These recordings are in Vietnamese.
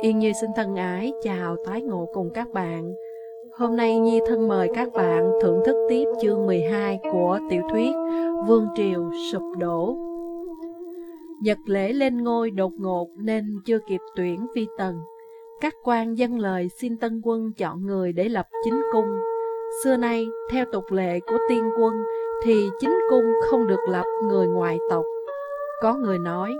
Yên Nhi xin thân ái chào tái ngộ cùng các bạn. Hôm nay Nhi thân mời các bạn thưởng thức tiếp chương 12 của tiểu thuyết Vương Triều Sụp Đổ. Nhật lễ lên ngôi đột ngột nên chưa kịp tuyển phi tần. Các quan dân lời xin tân quân chọn người để lập chính cung. Xưa nay, theo tục lệ của tiên quân, thì chính cung không được lập người ngoại tộc. Có người nói,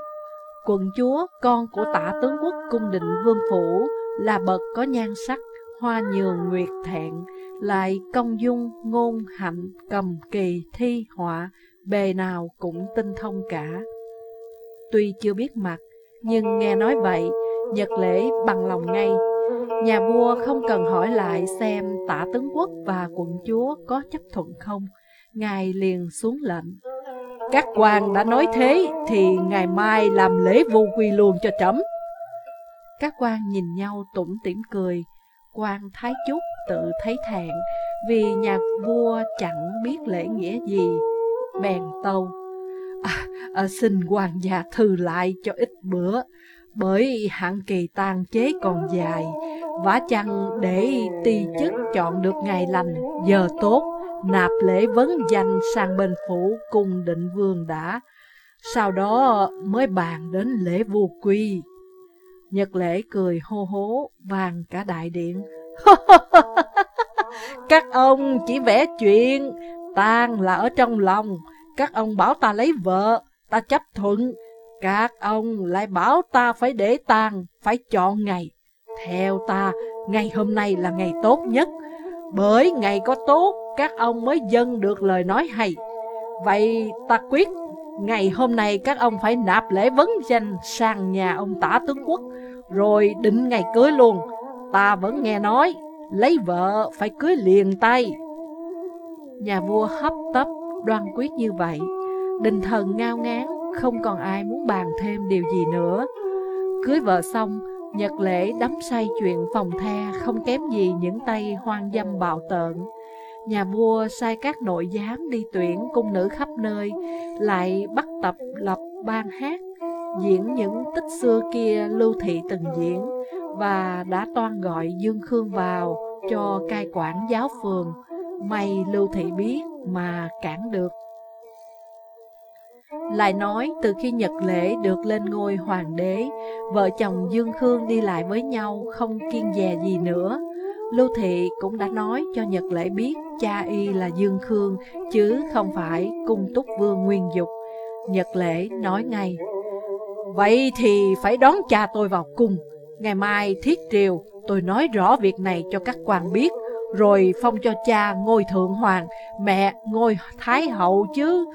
quận chúa, con của tả tướng quốc cung định vương phủ, là bậc có nhan sắc, hoa nhường nguyệt thẹn, lại công dung, ngôn hạnh, cầm kỳ, thi, họa, bề nào cũng tinh thông cả. Tuy chưa biết mặt, nhưng nghe nói vậy, Nhật lễ bằng lòng ngay. Nhà vua không cần hỏi lại xem tả tướng quốc và quận chúa có chấp thuận không, ngài liền xuống lệnh. Các quan đã nói thế thì ngày mai làm lễ vu quy luôn cho trẫm. Các quan nhìn nhau tủm tỉm cười, quan thái chúc tự thấy thẹn vì nhà vua chẳng biết lễ nghĩa gì. Bèn tâu, à, à, xin quan gia thư lại cho ít bữa, bởi hạn kỳ tang chế còn dài, vả chăng để ti chức chọn được ngày lành, giờ tốt, nạp lễ vấn danh sang bên phủ cùng định vương đã, sau đó mới bàn đến lễ vua quy. Nhật lễ cười hô hố, vàng cả đại điện. Các ông chỉ vẽ chuyện, tang là ở trong lòng, các ông bảo ta lấy vợ, ta chấp thuận, các ông lại bảo ta phải để tang, phải chọn ngày. Theo ta, ngày hôm nay là ngày tốt nhất, bởi ngày có tốt các ông mới dâng được lời nói hay. Vậy ta quyết, ngày hôm nay các ông phải nạp lễ vấn danh sang nhà ông tả tướng quốc, rồi định ngày cưới luôn. Ta vẫn nghe nói, lấy vợ phải cưới liền tay. Nhà vua hấp tấp, đoan quyết như vậy. Đình thần ngao ngán, không còn ai muốn bàn thêm điều gì nữa. Cưới vợ xong, Nhật lễ đắm say chuyện phòng the không kém gì những tay hoang dâm bạo tợn. Nhà vua sai các nội giám đi tuyển cung nữ khắp nơi, lại bắt tập lập ban hát, diễn những tích xưa kia lưu thị từng diễn, và đã toan gọi Dương Khương vào cho cai quản giáo phường. May lưu thị biết mà cản được. Lại nói từ khi Nhật Lễ được lên ngôi hoàng đế, vợ chồng Dương Khương đi lại với nhau không kiên dè gì nữa. Lưu Thị cũng đã nói cho Nhật Lễ biết cha y là Dương Khương, chứ không phải cung túc vương Nguyên Dục. Nhật Lễ nói ngay, Vậy thì phải đón cha tôi vào cung. Ngày mai thiết triều, tôi nói rõ việc này cho các quan biết, rồi phong cho cha ngôi thượng hoàng, mẹ ngôi thái hậu chứ.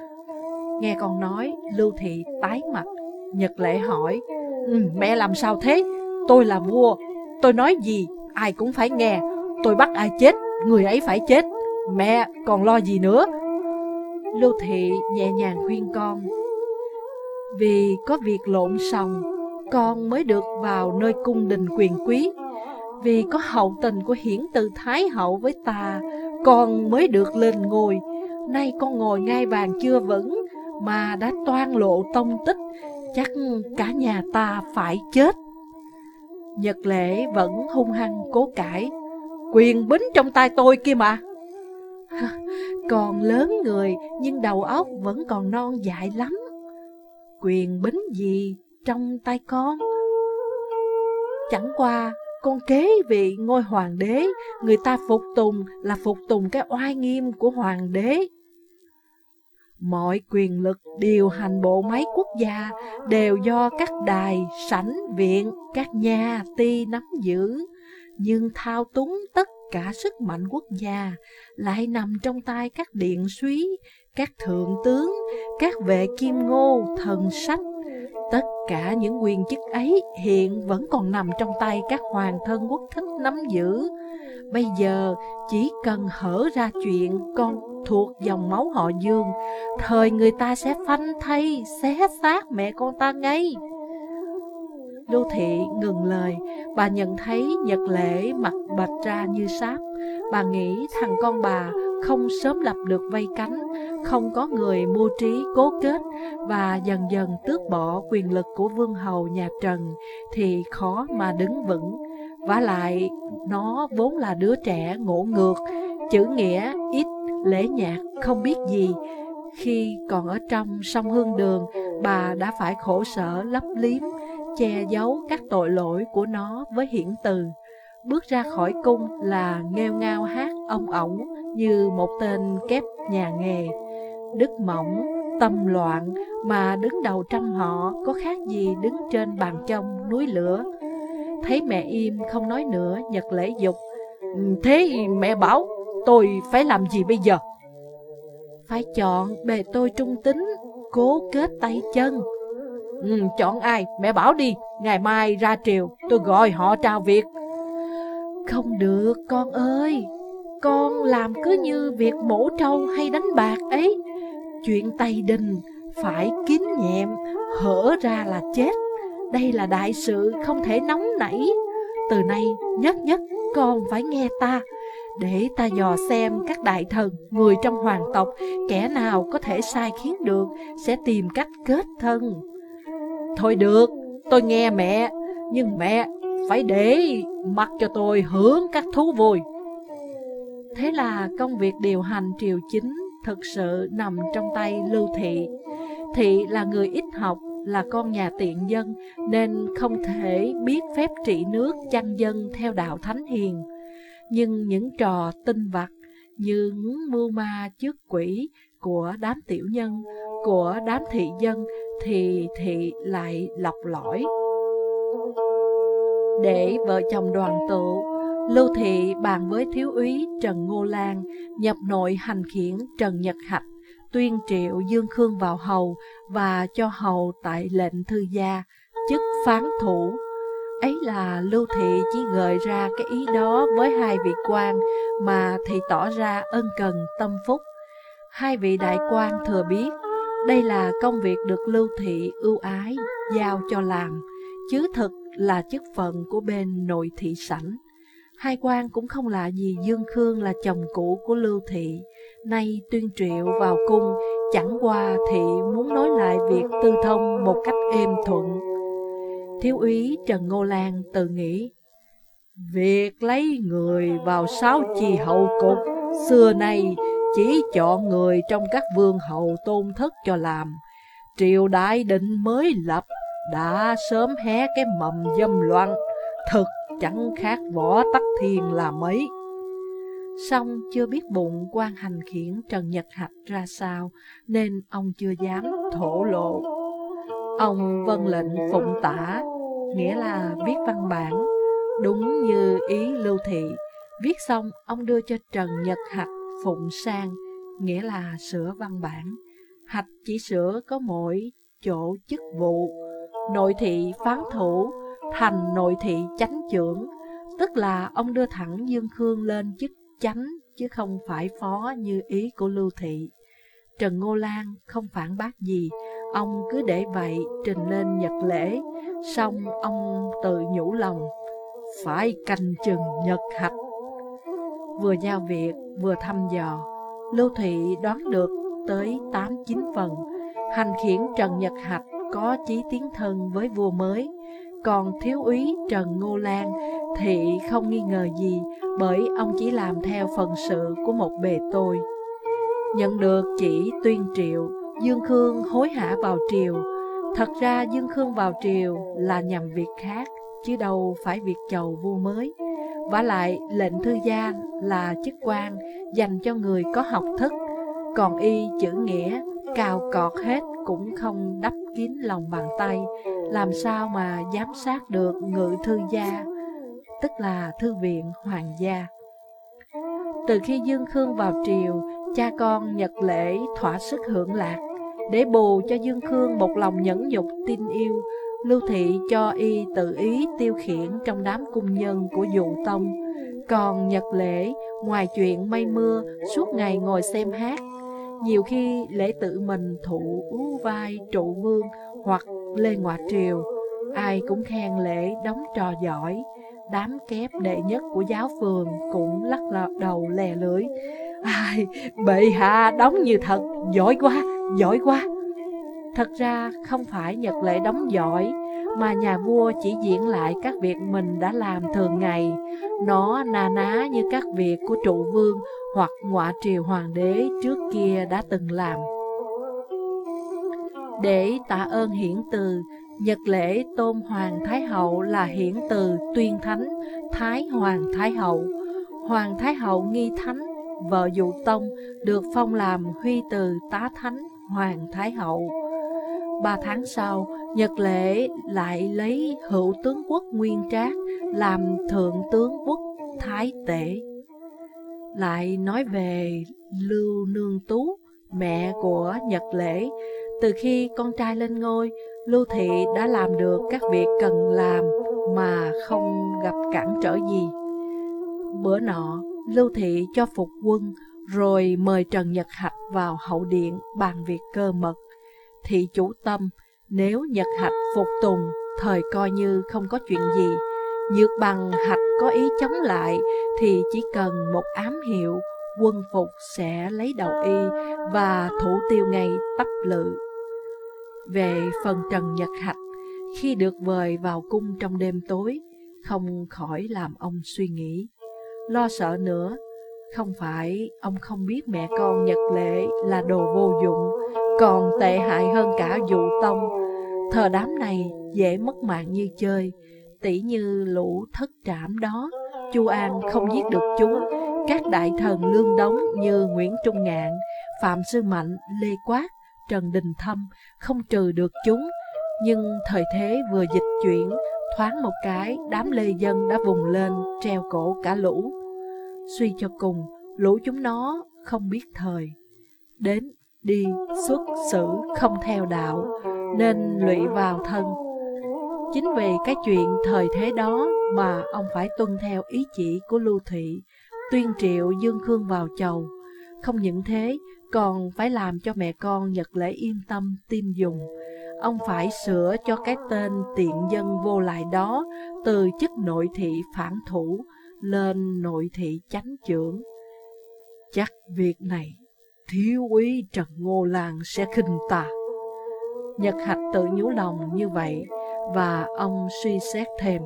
Nghe con nói, Lưu Thị tái mặt. Nhật Lễ hỏi, ừ, mẹ làm sao thế? Tôi là vua, tôi nói gì ai cũng phải nghe. Tôi bắt ai chết, người ấy phải chết. Mẹ còn lo gì nữa? Lưu Thị nhẹ nhàng khuyên con. Vì có việc lộn sòng con mới được vào nơi cung đình quyền quý. Vì có hậu tình của hiển từ Thái hậu với ta, con mới được lên ngôi. Nay con ngồi ngai vàng chưa vững, mà đã toan lộ tông tích, chắc cả nhà ta phải chết. Nhật lễ vẫn hung hăng cố cãi, quyền bính trong tay tôi kia mà. Còn lớn người nhưng đầu óc vẫn còn non dại lắm. Quyền bính gì trong tay con? Chẳng qua con kế vị ngôi hoàng đế, người ta phục tùng là phục tùng cái oai nghiêm của hoàng đế. Mọi quyền lực điều hành bộ máy quốc gia đều do các đài, sảnh, viện, các nhà, ti nắm giữ, nhưng thao túng tất cả sức mạnh quốc gia lại nằm trong tay các điện suý, các thượng tướng, các vệ kim ngô, thần sách. Tất cả những quyền chức ấy hiện vẫn còn nằm trong tay các hoàng thân quốc thích nắm giữ. Bây giờ chỉ cần hở ra chuyện con thuộc dòng máu họ Dương, thời người ta sẽ phanh thay, xé xác mẹ con ta ngay. Lưu Thị ngừng lời, bà nhận thấy Nhật Lễ mặt bạch ra như sáp, bà nghĩ thằng con bà không sớm lập được vây cánh, không có người mưu trí cố kết và dần dần tước bỏ quyền lực của vương hầu nhà Trần thì khó mà đứng vững và lại, nó vốn là đứa trẻ ngộ ngược, chữ nghĩa ít, lễ nhạc, không biết gì. Khi còn ở trong sông Hương Đường, bà đã phải khổ sở lấp liếm, che giấu các tội lỗi của nó với hiển từ. Bước ra khỏi cung là nghêu ngao hát ông ổng như một tên kép nhà nghề. Đức mỏng, tâm loạn mà đứng đầu trăm họ có khác gì đứng trên bàn trong núi lửa. Thấy mẹ im không nói nữa, Nhật lễ dục. Ừ, thế mẹ bảo tôi phải làm gì bây giờ? Phải chọn bề tôi trung tính, cố kết tay chân. Ừ, chọn ai? Mẹ bảo đi, ngày mai ra triều, tôi gọi họ trao việc. Không được con ơi, con làm cứ như việc mổ trâu hay đánh bạc ấy. Chuyện Tây Đình phải kín nhẹm, hở ra là chết. Đây là đại sự không thể nóng nảy. Từ nay nhất nhất con phải nghe ta, để ta dò xem các đại thần, người trong hoàng tộc, kẻ nào có thể sai khiến được, sẽ tìm cách kết thân. Thôi được, tôi nghe mẹ, nhưng mẹ phải để mặc cho tôi hưởng các thú vui. Thế là công việc điều hành triều chính thực sự nằm trong tay Lưu Thị. Thị là người ít học, là con nhà tiện dân, nên không thể biết phép trị nước chăn dân theo đạo thánh hiền. Nhưng những trò tinh vặt, như mưu ma trước quỷ của đám tiểu nhân, của đám thị dân thì thị lại lọc lõi. Để vợ chồng đoàn tụ, Lưu Thị bàn với thiếu úy Trần Ngô Lan nhập nội hành khiển Trần Nhật Hạch, tuyên triệu Dương Khương vào hầu và cho hầu tại lệnh thư gia, chức phán thủ. Ấy là Lưu Thị chỉ gợi ra cái ý đó với hai vị quan mà thị tỏ ra ân cần tâm phúc. Hai vị đại quan thừa biết đây là công việc được Lưu Thị ưu ái giao cho làm, chứ thực là chức phận của bên nội thị sảnh. Hai quan cũng không lạ gì Dương Khương là chồng cũ của Lưu Thị, nay tuyên triệu vào cung, chẳng qua Thị muốn nói lại việc tư thông một cách êm thuận. Thiếu úy Trần Ngô Lan tự nghĩ, Việc lấy người vào sáu chi hậu cục, xưa nay chỉ chọn người trong các vương hậu tôn thất cho làm. Triều đại định mới lập, đã sớm hé cái mầm dâm loạn, thực chẳng khác võ tắc thiên là mấy. Xong chưa biết bụng quan hành khiển Trần Nhật Hạch ra sao, nên ông chưa dám thổ lộ. Ông vân lệnh phụng tả, nghĩa là viết văn bản, đúng như ý lưu thị. Viết xong, ông đưa cho Trần Nhật Hạch phụng sang, nghĩa là sửa văn bản. Hạch chỉ sửa có mỗi chỗ chức vụ, nội thị phán thủ, thành nội thị chánh trưởng, tức là ông đưa thẳng Dương Khương lên chức chánh chứ không phải phó như ý của Lưu Thị. Trần Ngô Lan không phản bác gì, ông cứ để vậy trình lên nhật lễ, xong ông tự nhủ lòng, phải canh chừng nhật hạch. Vừa giao việc, vừa thăm dò, Lưu Thị đoán được tới 8-9 phần, hành khiển Trần Nhật Hạch có chí tiến thân với vua mới, còn thiếu úy Trần Ngô Lan thì không nghi ngờ gì bởi ông chỉ làm theo phần sự của một bề tôi. Nhận được chỉ tuyên triệu, Dương Khương hối hả vào triều. Thật ra Dương Khương vào triều là nhằm việc khác, chứ đâu phải việc chầu vua mới. Và lại lệnh thư gia là chức quan dành cho người có học thức, còn y chữ nghĩa cào cọt hết cũng không đắp kín lòng bàn tay, làm sao mà giám sát được ngự thư gia, tức là thư viện hoàng gia. Từ khi Dương Khương vào triều, cha con Nhật Lễ thỏa sức hưởng lạc, để bù cho Dương Khương một lòng nhẫn nhục tin yêu, Lưu Thị cho y tự ý tiêu khiển trong đám cung nhân của dụ tông. Còn Nhật Lễ, ngoài chuyện mây mưa, suốt ngày ngồi xem hát, nhiều khi lễ tự mình thụ vai trụ vương hoặc lê ngoại triều, ai cũng khen lễ đóng trò giỏi. Đám kép đệ nhất của giáo phường cũng lắc đầu lè lưỡi. Ai, bệ hạ đóng như thật, giỏi quá, giỏi quá. Thật ra không phải Nhật Lệ đóng giỏi, mà nhà vua chỉ diễn lại các việc mình đã làm thường ngày. Nó na ná như các việc của trụ vương hoặc ngọa triều hoàng đế trước kia đã từng làm. Để tạ ơn hiển từ, Nhật lễ tôn Hoàng Thái Hậu là hiển từ tuyên thánh Thái Hoàng Thái Hậu. Hoàng Thái Hậu nghi thánh, vợ dụ tông, được phong làm huy từ tá thánh Hoàng Thái Hậu. Ba tháng sau, Nhật lễ lại lấy hữu tướng quốc Nguyên Trác làm thượng tướng quốc Thái Tể. Lại nói về Lưu Nương Tú, mẹ của Nhật lễ, từ khi con trai lên ngôi, Lưu Thị đã làm được các việc cần làm mà không gặp cản trở gì. Bữa nọ, Lưu Thị cho phục quân, rồi mời Trần Nhật Hạch vào hậu điện bàn việc cơ mật. Thị chủ tâm, nếu Nhật Hạch phục tùng, thời coi như không có chuyện gì. Nhược bằng Hạch có ý chống lại, thì chỉ cần một ám hiệu, quân phục sẽ lấy đầu y và thủ tiêu ngay tấp lự. Về phần Trần Nhật Hạch, khi được vời vào cung trong đêm tối, không khỏi làm ông suy nghĩ. Lo sợ nữa, không phải ông không biết mẹ con Nhật Lệ là đồ vô dụng, còn tệ hại hơn cả dụ tông. Thờ đám này dễ mất mạng như chơi, tỉ như lũ thất trảm đó. Chu An không giết được chúng, các đại thần lương đống như Nguyễn Trung Ngạn, Phạm Sư Mạnh, Lê Quát Trần Đình Thâm không trừ được chúng, nhưng thời thế vừa dịch chuyển, thoáng một cái, đám lê dân đã vùng lên, treo cổ cả lũ. Suy cho cùng, lũ chúng nó không biết thời. Đến, đi, xuất, xử không theo đạo, nên lụy vào thân. Chính vì cái chuyện thời thế đó mà ông phải tuân theo ý chỉ của Lưu Thị, tuyên triệu Dương Khương vào chầu. Không những thế, còn phải làm cho mẹ con Nhật Lễ yên tâm tin dùng. Ông phải sửa cho cái tên tiện dân vô lại đó từ chức nội thị phản thủ lên nội thị chánh trưởng. Chắc việc này thiếu úy Trần Ngô Lan sẽ khinh ta. Nhật Hạch tự nhủ lòng như vậy và ông suy xét thêm.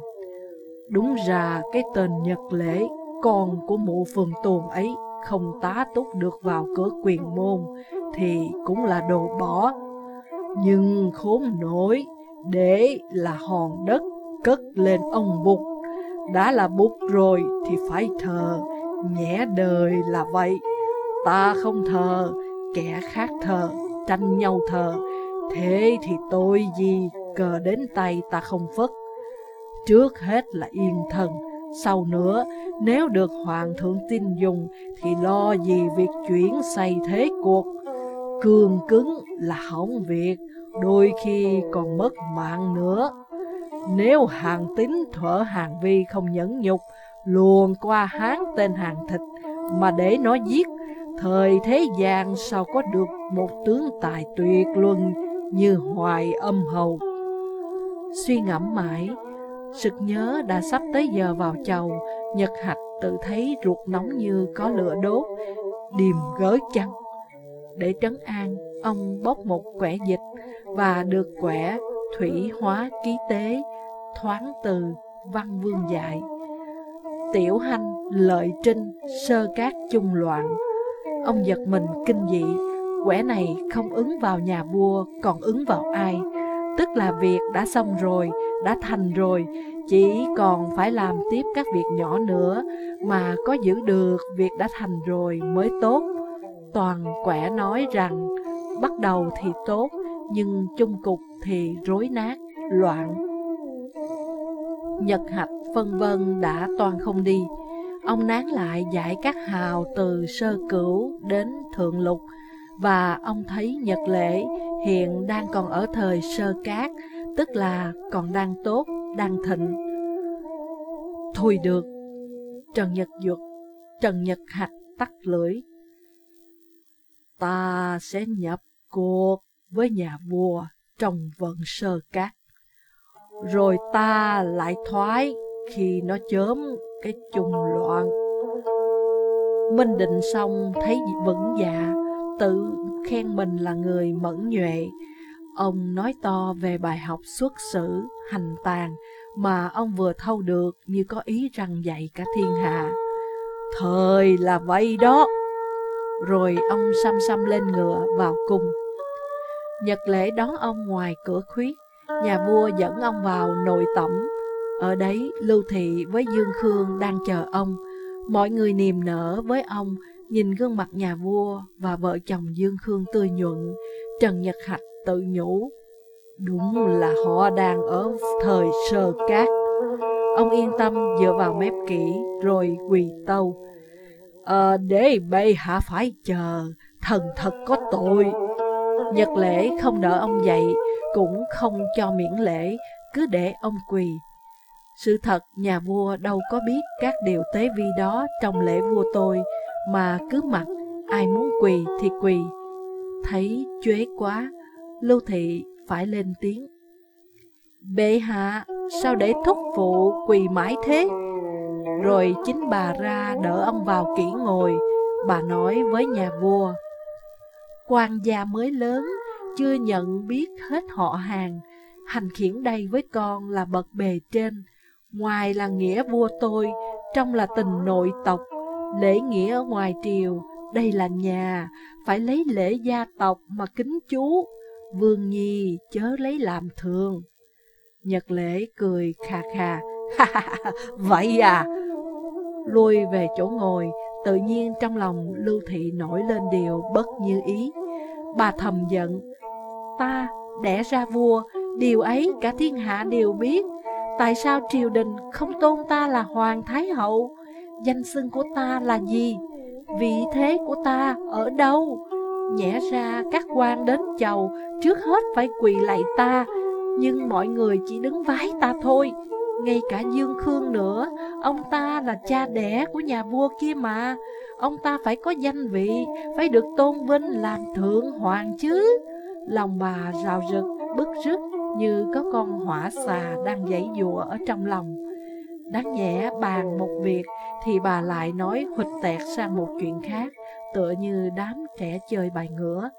Đúng ra cái tên Nhật Lễ, con của mụ phường tồn ấy không tá túc được vào cửa quyền môn thì cũng là đồ bỏ. Nhưng khốn nổi, để là hòn đất cất lên ông bụt. Đã là bụt rồi thì phải thờ, nhẹ đời là vậy. Ta không thờ, kẻ khác thờ, tranh nhau thờ. Thế thì tôi gì cờ đến tay ta không phất. Trước hết là yên thần, sau nữa, nếu được hoàng thượng tin dùng, thì lo gì việc chuyển xây thế cuộc. Cường cứng là hỏng việc, đôi khi còn mất mạng nữa. Nếu hàng tín thở hàng vi không nhẫn nhục, luồn qua hán tên hàng thịt, mà để nó giết, thời thế gian sao có được một tướng tài tuyệt luân như hoài âm hầu. Suy ngẫm mãi, Sực nhớ đã sắp tới giờ vào chầu, Nhật Hạch tự thấy ruột nóng như có lửa đốt, điềm gới chăng. Để trấn an, ông bốc một quẻ dịch và được quẻ thủy hóa ký tế, thoáng từ văn vương dạy. Tiểu hành, lợi trinh, sơ cát chung loạn. Ông giật mình kinh dị, quẻ này không ứng vào nhà vua, còn ứng vào ai? Tức là việc đã xong rồi, đã thành rồi, chỉ còn phải làm tiếp các việc nhỏ nữa mà có giữ được việc đã thành rồi mới tốt. Toàn quẻ nói rằng bắt đầu thì tốt, nhưng chung cục thì rối nát, loạn. Nhật hạch phân vân đã toàn không đi. Ông nán lại giải các hào từ sơ cửu đến thượng lục, và ông thấy Nhật lễ hiện đang còn ở thời sơ cát, tức là còn đang tốt, đang thịnh. Thôi được, Trần Nhật Duật, Trần Nhật Hạch tắt lưỡi. Ta sẽ nhập cuộc với nhà vua trong vận sơ cát. rồi ta lại thoái khi nó chớm cái chung loạn. Minh định xong thấy vững dạ, tự khen mình là người mẫn nhuệ. Ông nói to về bài học xuất xử, hành tàn mà ông vừa thâu được như có ý rằng dạy cả thiên hạ. Thời là vậy đó. Rồi ông xăm xăm lên ngựa vào cung. Nhật lễ đón ông ngoài cửa khuyết, nhà vua dẫn ông vào nội tẩm. Ở đấy, Lưu Thị với Dương Khương đang chờ ông. Mọi người niềm nở với ông, nhìn gương mặt nhà vua và vợ chồng Dương Khương tươi nhuận. Trần Nhật Hạch tự nhủ, đúng là họ đang ở thời sơ cát. Ông yên tâm dựa vào mép kỹ rồi quỳ tâu. Ờ, để bệ hạ phải chờ, thần thật có tội. Nhật lễ không đỡ ông dậy, cũng không cho miễn lễ, cứ để ông quỳ. Sự thật nhà vua đâu có biết các điều tế vi đó trong lễ vua tôi, mà cứ mặc, ai muốn quỳ thì quỳ. Thấy chuế quá, Lưu Thị phải lên tiếng. Bệ hạ, sao để thúc phụ quỳ mãi thế? Rồi chính bà ra đỡ ông vào kỹ ngồi, bà nói với nhà vua. quan gia mới lớn, chưa nhận biết hết họ hàng, hành khiển đây với con là bậc bề trên, ngoài là nghĩa vua tôi, trong là tình nội tộc, lễ nghĩa ở ngoài triều, đây là nhà, phải lấy lễ gia tộc mà kính chú, vương nhi chớ lấy làm thường. Nhật lễ cười khà khà, vậy à, lui về chỗ ngồi, tự nhiên trong lòng Lưu Thị nổi lên điều bất như ý. Bà thầm giận, ta đẻ ra vua, điều ấy cả thiên hạ đều biết. Tại sao triều đình không tôn ta là Hoàng Thái Hậu? Danh xưng của ta là gì? Vị thế của ta ở đâu? Nhẽ ra các quan đến chầu trước hết phải quỳ lạy ta, nhưng mọi người chỉ đứng vái ta thôi. Ngay cả Dương Khương nữa, ông ta là cha đẻ của nhà vua kia mà. Ông ta phải có danh vị, phải được tôn vinh làm thượng hoàng chứ. Lòng bà rào rực, bức rứt như có con hỏa xà đang dãy dụa ở trong lòng. Đáng nhẽ bàn một việc thì bà lại nói hụt tẹt sang một chuyện khác, tựa như đám trẻ chơi bài ngửa.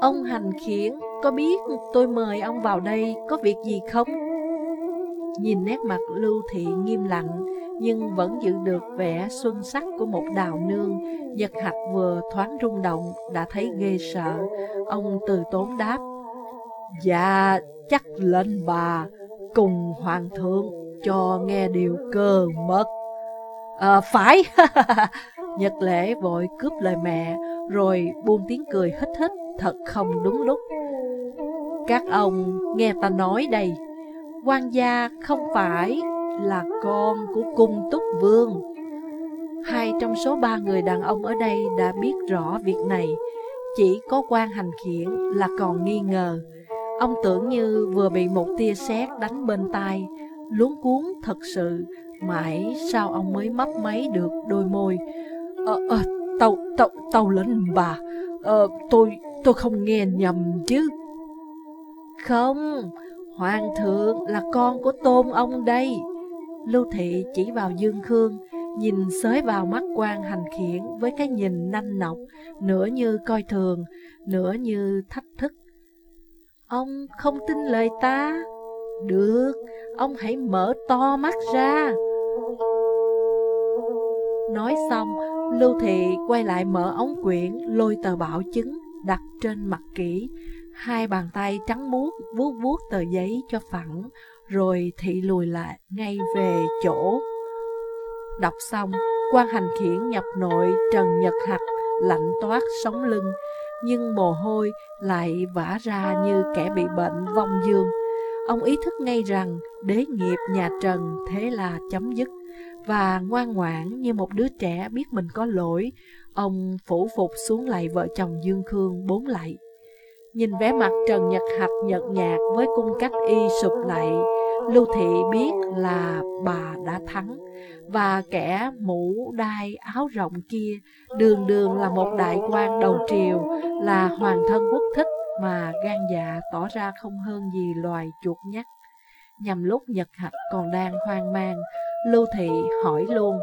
Ông hành khiển, có biết tôi mời ông vào đây có việc gì không? Nhìn nét mặt Lưu Thị nghiêm lặng, nhưng vẫn giữ được vẻ xuân sắc của một đào nương. Nhật hạch vừa thoáng rung động, đã thấy ghê sợ. Ông từ tốn đáp, Dạ, chắc lên bà, cùng hoàng thượng cho nghe điều cơ mật. À, phải, Nhật lễ vội cướp lời mẹ, rồi buông tiếng cười hít hít, thật không đúng lúc. Các ông nghe ta nói đây, quan gia không phải là con của cung túc vương. Hai trong số ba người đàn ông ở đây đã biết rõ việc này, chỉ có quan hành khiển là còn nghi ngờ. Ông tưởng như vừa bị một tia sét đánh bên tai, luống cuốn thật sự, mãi sao ông mới mấp máy được đôi môi. Ờ, ờ, tàu, tàu, tàu lên bà, ờ, tôi, tôi không nghe nhầm chứ. Không, hoàng thượng là con của tôn ông đây. Lưu Thị chỉ vào Dương Khương, nhìn xới vào mắt quan hành khiển với cái nhìn nanh nọc, nửa như coi thường, nửa như thách thức. Ông không tin lời ta? Được, ông hãy mở to mắt ra. Nói xong, Lưu Thị quay lại mở ống quyển, lôi tờ bảo chứng, đặt trên mặt kỹ. Hai bàn tay trắng muốt vuốt vuốt tờ giấy cho phẳng, rồi Thị lùi lại ngay về chỗ. Đọc xong, quan hành khiển nhập nội Trần Nhật Hạch lạnh toát sống lưng, nhưng mồ hôi lại vã ra như kẻ bị bệnh vong dương. Ông ý thức ngay rằng đế nghiệp nhà Trần thế là chấm dứt, và ngoan ngoãn như một đứa trẻ biết mình có lỗi, ông phủ phục xuống lạy vợ chồng Dương Khương bốn lạy. Nhìn vẻ mặt Trần Nhật Hạch nhợt nhạt với cung cách y sụp lạy, Lưu Thị biết là bà đã thắng, và kẻ mũ đai áo rộng kia đường đường là một đại quan đầu triều, là hoàng thân quốc thích mà gan dạ tỏ ra không hơn gì loài chuột nhắt. Nhằm lúc Nhật Hạch còn đang hoang mang, Lưu Thị hỏi luôn.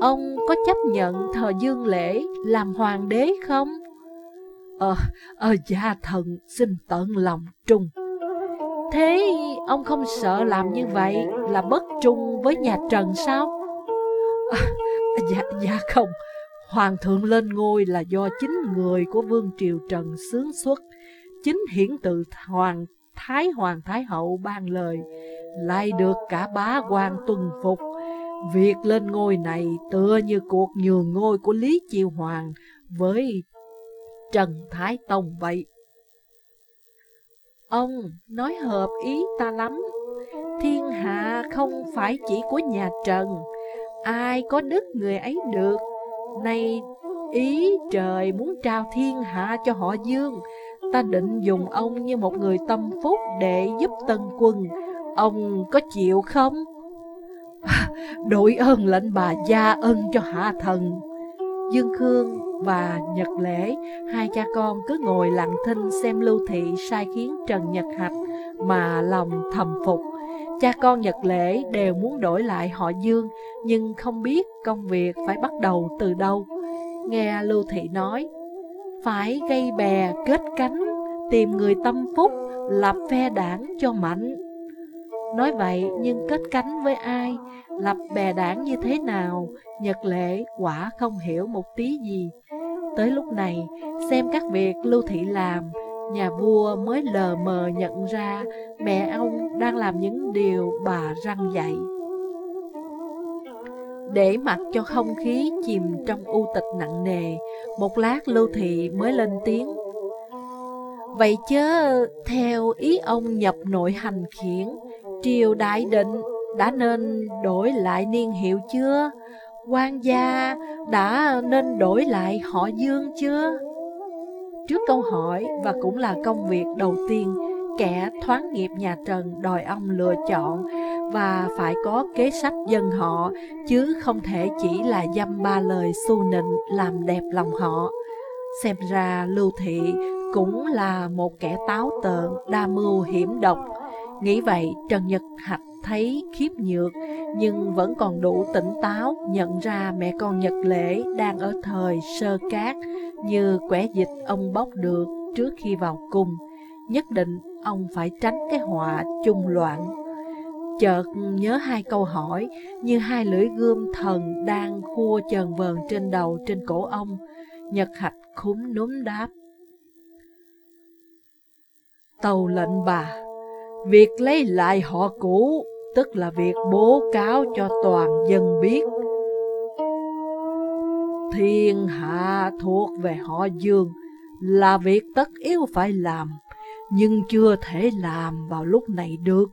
Ông có chấp nhận thờ dương lễ làm hoàng đế không? Ờ, ờ gia thần xin tận lòng trung. Thế ông không sợ làm như vậy là bất trung với nhà Trần sao? À, dạ, dạ không, Hoàng thượng lên ngôi là do chính người của Vương Triều Trần sướng xuất, chính hiển tự Hoàng Thái Hoàng Thái Hậu ban lời, lại được cả bá quan tuân phục. Việc lên ngôi này tựa như cuộc nhường ngôi của Lý Chiêu Hoàng với Trần Thái Tông vậy. Ông nói hợp ý ta lắm. Thiên hạ không phải chỉ của nhà Trần, ai có đức người ấy được. Nay ý trời muốn trao thiên hạ cho họ Dương, ta định dùng ông như một người tâm phúc để giúp tân quân. Ông có chịu không? Đội ơn lệnh bà gia ân cho hạ thần. Dương Khương và Nhật Lễ, hai cha con cứ ngồi lặng thinh xem Lưu Thị sai khiến Trần Nhật Hạch mà lòng thầm phục. Cha con Nhật Lễ đều muốn đổi lại họ Dương, nhưng không biết công việc phải bắt đầu từ đâu. Nghe Lưu Thị nói, phải gây bè kết cánh, tìm người tâm phúc, lập phe đảng cho mạnh. Nói vậy nhưng kết cánh với ai, lập bè đảng như thế nào, Nhật lệ quả không hiểu một tí gì. Tới lúc này, xem các việc Lưu Thị làm, nhà vua mới lờ mờ nhận ra mẹ ông đang làm những điều bà răng dạy. Để mặc cho không khí chìm trong u tịch nặng nề, một lát Lưu Thị mới lên tiếng. Vậy chớ theo ý ông nhập nội hành khiển, triều đại định đã nên đổi lại niên hiệu chưa? quan gia đã nên đổi lại họ Dương chưa? Trước câu hỏi và cũng là công việc đầu tiên, kẻ thoáng nghiệp nhà Trần đòi ông lựa chọn và phải có kế sách dân họ, chứ không thể chỉ là dăm ba lời xu nịnh làm đẹp lòng họ. Xem ra Lưu Thị cũng là một kẻ táo tợn, đa mưu hiểm độc. Nghĩ vậy, Trần Nhật Hạch thấy khiếp nhược, nhưng vẫn còn đủ tỉnh táo nhận ra mẹ con Nhật Lễ đang ở thời sơ cát, như quẻ dịch ông bóc được trước khi vào cung. Nhất định ông phải tránh cái họa chung loạn. Chợt nhớ hai câu hỏi như hai lưỡi gươm thần đang khua chờn vờn trên đầu trên cổ ông. Nhật Hạch khúm núm đáp. Tàu lệnh bà, việc lấy lại họ cũ tức là việc bố cáo cho toàn dân biết. Thiên hạ thuộc về họ Dương là việc tất yếu phải làm, nhưng chưa thể làm vào lúc này được.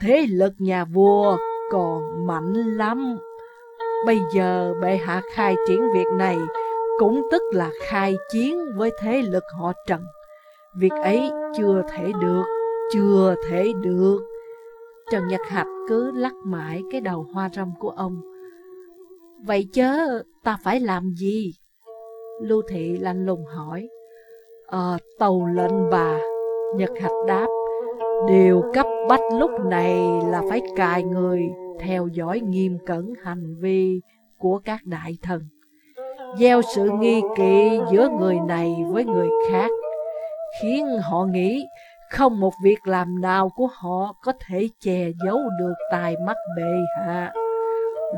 Thế lực nhà vua còn mạnh lắm. Bây giờ bệ hạ khai triển việc này cũng tức là khai chiến với thế lực họ Trần. Việc ấy chưa thể được, chưa thể được. Trần Nhật Hạch cứ lắc mãi cái đầu hoa râm của ông. Vậy chớ, ta phải làm gì? Lưu Thị lạnh lùng hỏi. Ờ, tàu lệnh bà, Nhật Hạch đáp. Điều cấp bách lúc này là phải cài người theo dõi nghiêm cẩn hành vi của các đại thần. Gieo sự nghi kỵ giữa người này với người khác, khiến họ nghĩ không một việc làm nào của họ có thể che giấu được tài mắt bệ hạ.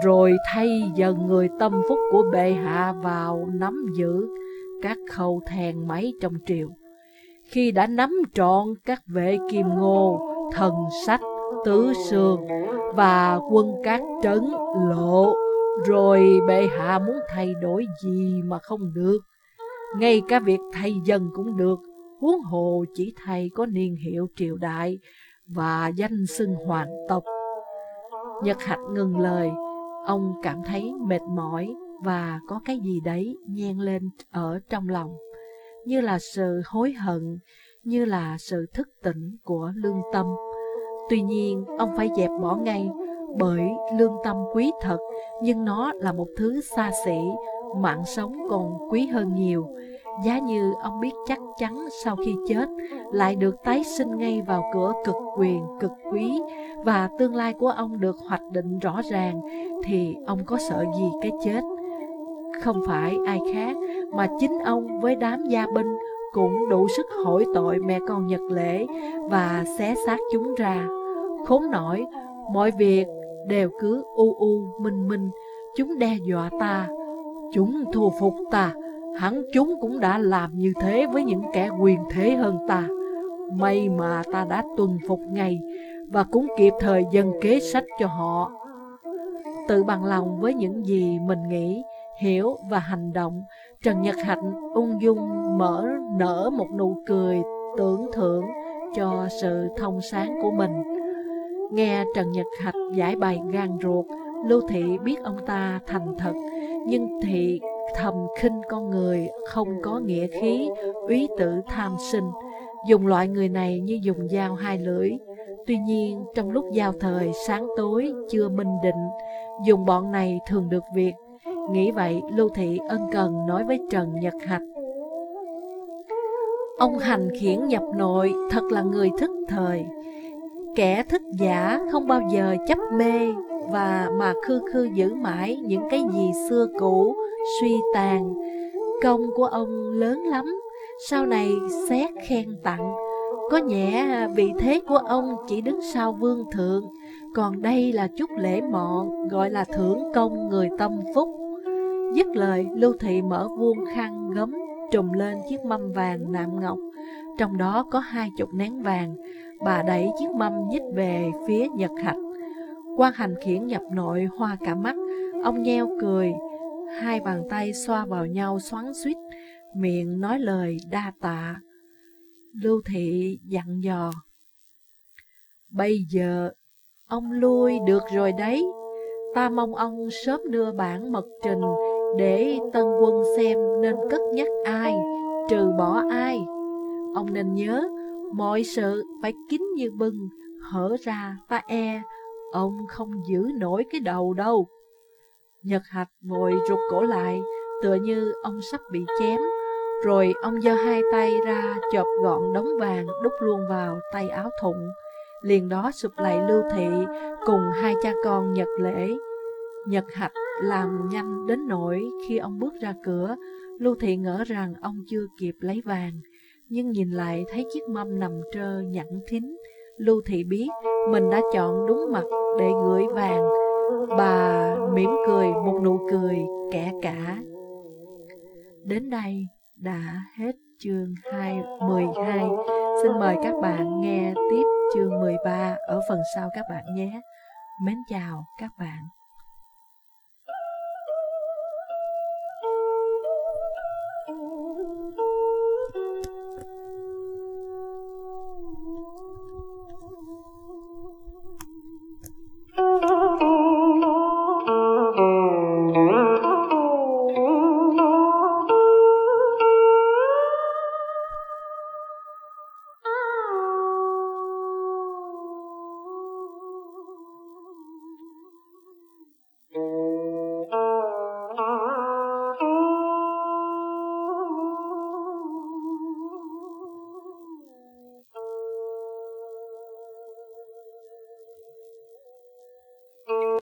Rồi thay dần người tâm phúc của bệ hạ vào nắm giữ các khâu thèn máy trong triều. Khi đã nắm trọn các vệ kim ngô, thần sách, tứ sương và quân các trấn lộ, rồi bệ hạ muốn thay đổi gì mà không được. Ngay cả việc thay dần cũng được, huống hồ chỉ thầy có niên hiệu triều đại và danh xưng hoàng tộc. Nhật Hạch ngừng lời, ông cảm thấy mệt mỏi và có cái gì đấy nhen lên ở trong lòng, như là sự hối hận, như là sự thức tỉnh của lương tâm. Tuy nhiên, ông phải dẹp bỏ ngay, bởi lương tâm quý thật, nhưng nó là một thứ xa xỉ, mạng sống còn quý hơn nhiều. Giá như ông biết chắc chắn sau khi chết lại được tái sinh ngay vào cửa cực quyền, cực quý và tương lai của ông được hoạch định rõ ràng thì ông có sợ gì cái chết. Không phải ai khác mà chính ông với đám gia binh cũng đủ sức hỏi tội mẹ con Nhật Lễ và xé xác chúng ra. Khốn nổi, mọi việc đều cứ u u minh minh, chúng đe dọa ta, chúng thù phục ta, hẳn chúng cũng đã làm như thế với những kẻ quyền thế hơn ta. May mà ta đã tuân phục ngay và cũng kịp thời dân kế sách cho họ. Tự bằng lòng với những gì mình nghĩ, hiểu và hành động, Trần Nhật Hạnh ung dung mở nở một nụ cười tưởng thưởng cho sự thông sáng của mình. Nghe Trần Nhật Hạch giải bày gan ruột, Lưu Thị biết ông ta thành thật, nhưng Thị thầm khinh con người không có nghĩa khí, úy tử tham sinh, dùng loại người này như dùng dao hai lưỡi. Tuy nhiên, trong lúc giao thời sáng tối chưa minh định, dùng bọn này thường được việc. Nghĩ vậy, Lưu Thị ân cần nói với Trần Nhật Hạch. Ông hành khiển nhập nội thật là người thức thời. Kẻ thức giả không bao giờ chấp mê và mà khư khư giữ mãi những cái gì xưa cũ, suy tàn. Công của ông lớn lắm, sau này xét khen tặng. Có nhẹ vị thế của ông chỉ đứng sau vương thượng, còn đây là chút lễ mọn gọi là thưởng công người tâm phúc. Dứt lời, Lưu Thị mở vuông khăn gấm trùm lên chiếc mâm vàng nạm ngọc, trong đó có hai chục nén vàng. Bà đẩy chiếc mâm nhích về phía Nhật Hạch. quan hành khiển nhập nội hoa cả mắt, ông nheo cười, hai bàn tay xoa vào nhau xoắn suýt, miệng nói lời đa tạ. Lưu Thị dặn dò. Bây giờ, ông lui được rồi đấy. Ta mong ông sớm đưa bản mật trình để tân quân xem nên cất nhắc ai, trừ bỏ ai. Ông nên nhớ, mọi sự phải kín như bưng, hở ra ta e, ông không giữ nổi cái đầu đâu. Nhật Hạch ngồi rụt cổ lại, tựa như ông sắp bị chém. Rồi ông giơ hai tay ra chộp gọn đống vàng đút luôn vào tay áo thụng. Liền đó sụp lại Lưu Thị cùng hai cha con Nhật Lễ. Nhật Hạch làm nhanh đến nỗi khi ông bước ra cửa, Lưu Thị ngỡ rằng ông chưa kịp lấy vàng. Nhưng nhìn lại thấy chiếc mâm nằm trơ nhẵn thính, Lưu Thị biết mình đã chọn đúng mặt để gửi vàng. Bà mỉm cười một nụ cười kẻ cả. Đến đây đã hết chương 2, 12. Xin mời các bạn nghe tiếp chương 13 ở phần sau các bạn nhé. Mến chào các bạn.